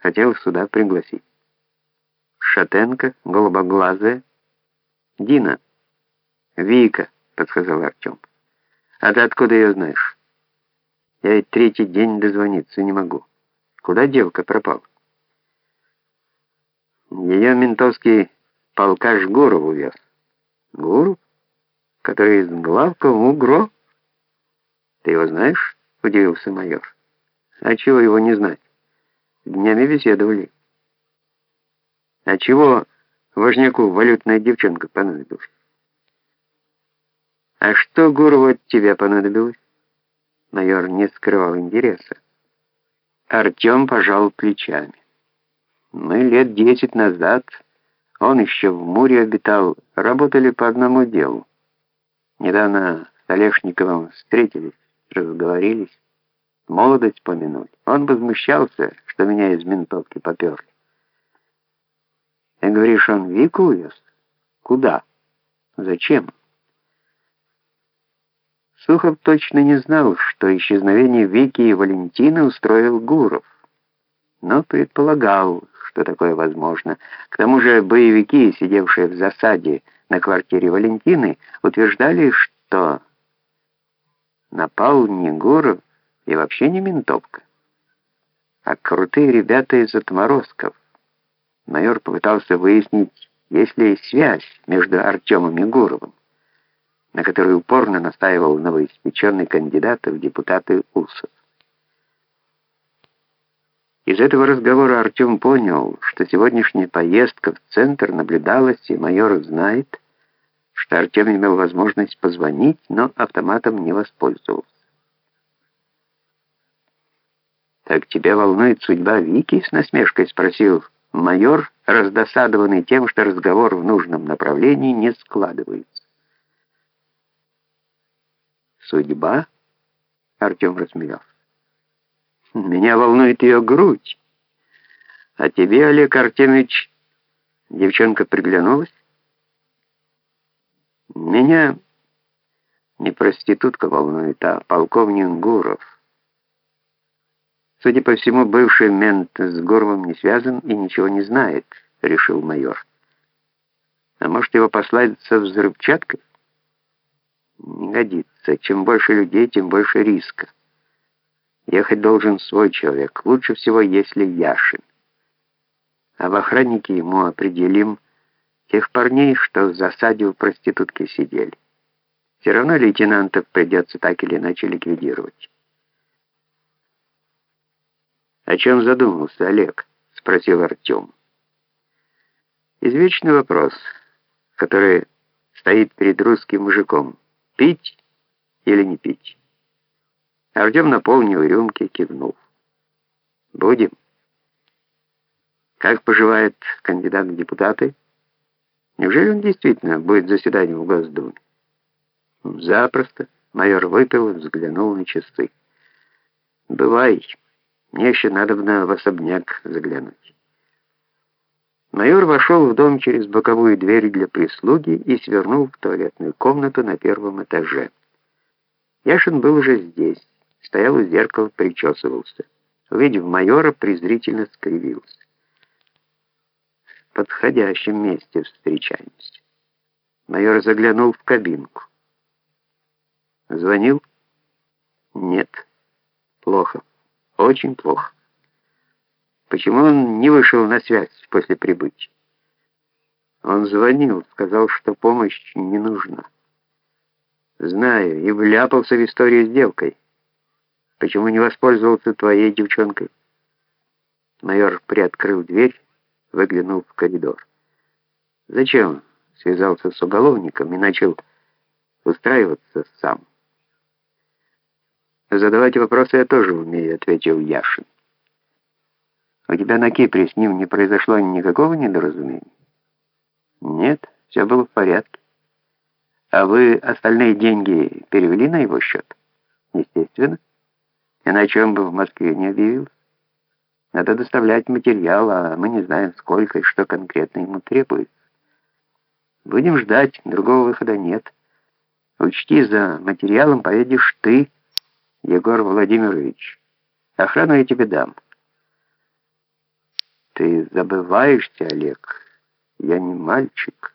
Хотел сюда пригласить. Шатенка, голубоглазая. Дина. Вика, подсказал Артем. А ты откуда ее знаешь? Я и третий день дозвониться не могу. Куда девка пропала? Ее ментовский полкаш Гуров увез. Гуров? Который из главка в УГРО? Ты его знаешь? Удивился майор. А чего его не знать? Днями беседовали. А чего важняку валютная девчонка понадобилась? А что Гурову от тебя понадобилось? Майор не скрывал интереса. Артем пожал плечами. Мы лет десять назад, он еще в Муре обитал, работали по одному делу. Недавно с Олешниковым встретились, разговорились, молодость помянули. Он возмущался, что меня из ментовки поперли. И говоришь, он Вику увез? Куда? Зачем? Сухов точно не знал, что исчезновение Вики и Валентины устроил Гуров, но предполагал, что такое возможно. К тому же боевики, сидевшие в засаде на квартире Валентины, утверждали, что напал не Гуров и вообще не ментовка, а крутые ребята из отморозков. Майор попытался выяснить, есть ли связь между Артемом и Гуровым на которой упорно настаивал новоиспеченный кандидат в депутаты Усов. Из этого разговора Артем понял, что сегодняшняя поездка в центр наблюдалась, и майор знает, что Артем имел возможность позвонить, но автоматом не воспользовался. «Так тебя волнует судьба Вики?» — с насмешкой спросил майор, раздосадованный тем, что разговор в нужном направлении не складывается. Судьба? Артем рассмеялся. Меня волнует ее грудь. А тебе, Олег Артемович, девчонка приглянулась? Меня не проститутка волнует, а полковник Гуров. Судя по всему, бывший мент с Гуровым не связан и ничего не знает, решил майор. А может его послать со взрывчаткой? Не годится. Чем больше людей, тем больше риска. Ехать должен свой человек. Лучше всего, если Яшин. А в охраннике ему определим тех парней, что в засаде у проститутки сидели. Все равно лейтенантов придется так или иначе ликвидировать. «О чем задумался Олег?» — спросил Артем. Извечный вопрос, который стоит перед русским мужиком. Пить или не пить? Артем наполнил рюмки, кивнул. Будем. Как поживает кандидат в депутаты? Неужели он действительно будет заседанием в Госдуме? Запросто. Майор выпил и взглянул на часы. Бывай. Мне еще надо в особняк заглянуть. Майор вошел в дом через боковую дверь для прислуги и свернул в туалетную комнату на первом этаже. Яшин был уже здесь, стоял у зеркала, причесывался. Увидев майора, презрительно скривился. В подходящем месте встречаемся. Майор заглянул в кабинку. Звонил? Нет. Плохо. Очень плохо. Почему он не вышел на связь после прибытия? Он звонил, сказал, что помощь не нужна. Знаю, и вляпался в историю с девкой. Почему не воспользовался твоей девчонкой? Майор приоткрыл дверь, выглянул в коридор. Зачем? Связался с уголовником и начал устраиваться сам. Задавать вопросы я тоже умею, ответил Яшин. У тебя на Кипре с ним не произошло никакого недоразумения? Нет, все было в порядке. А вы остальные деньги перевели на его счет? Естественно. Иначе он бы в Москве не объявился. Надо доставлять материал, а мы не знаем, сколько и что конкретно ему требуется. Будем ждать, другого выхода нет. Учти, за материалом поедешь ты, Егор Владимирович. Охрану я тебе дам. Ты забываешься, Олег. Я не мальчик.